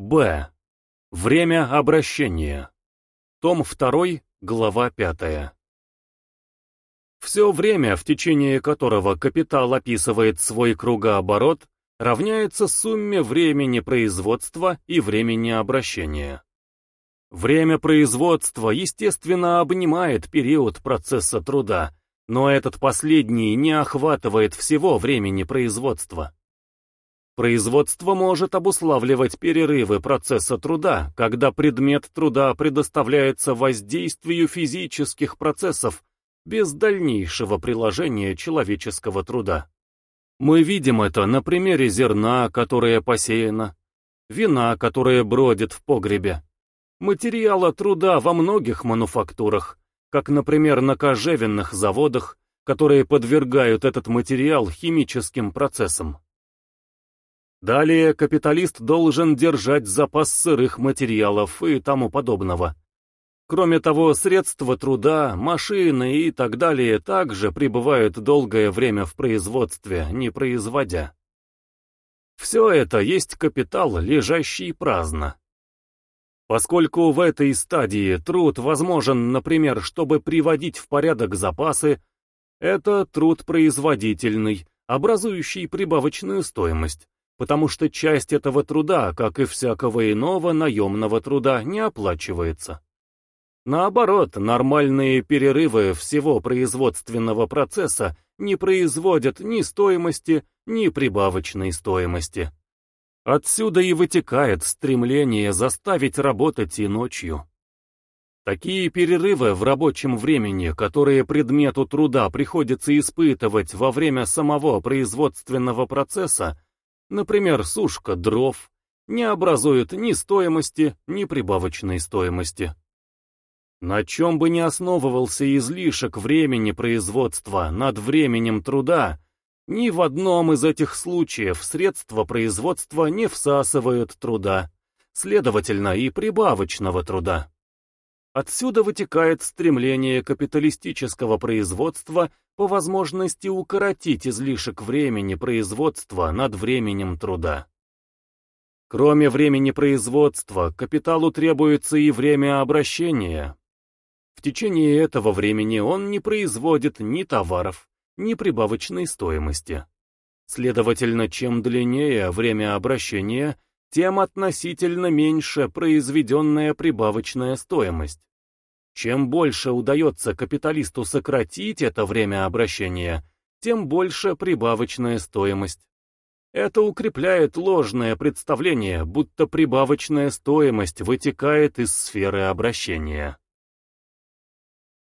Б. Время обращения. Том 2, глава 5. Все время, в течение которого капитал описывает свой кругооборот, равняется сумме времени производства и времени обращения. Время производства, естественно, обнимает период процесса труда, но этот последний не охватывает всего времени производства. Производство может обуславливать перерывы процесса труда, когда предмет труда предоставляется воздействию физических процессов без дальнейшего приложения человеческого труда. Мы видим это на примере зерна, которое посеяно, вина, которое бродит в погребе, материала труда во многих мануфактурах, как, например, на кожевенных заводах, которые подвергают этот материал химическим процессам. Далее капиталист должен держать запас сырых материалов и тому подобного. Кроме того, средства труда, машины и так далее также пребывают долгое время в производстве, не производя. Все это есть капитал, лежащий праздно. Поскольку в этой стадии труд возможен, например, чтобы приводить в порядок запасы, это труд производительный, образующий прибавочную стоимость, потому что часть этого труда, как и всякого иного наемного труда, не оплачивается. Наоборот, нормальные перерывы всего производственного процесса не производят ни стоимости, ни прибавочной стоимости. Отсюда и вытекает стремление заставить работать и ночью. Такие перерывы в рабочем времени, которые предмету труда приходится испытывать во время самого производственного процесса, например, сушка дров, не образуют ни стоимости, ни прибавочной стоимости. На чем бы ни основывался излишек времени производства над временем труда, ни в одном из этих случаев средства производства не всасывают труда, следовательно и прибавочного труда. Отсюда вытекает стремление капиталистического производства по возможности укоротить излишек времени производства над временем труда. Кроме времени производства, капиталу требуется и время обращения. В течение этого времени он не производит ни товаров, ни прибавочной стоимости. Следовательно, чем длиннее время обращения, тем относительно меньше произведенная прибавочная стоимость. Чем больше удается капиталисту сократить это время обращения, тем больше прибавочная стоимость. Это укрепляет ложное представление, будто прибавочная стоимость вытекает из сферы обращения.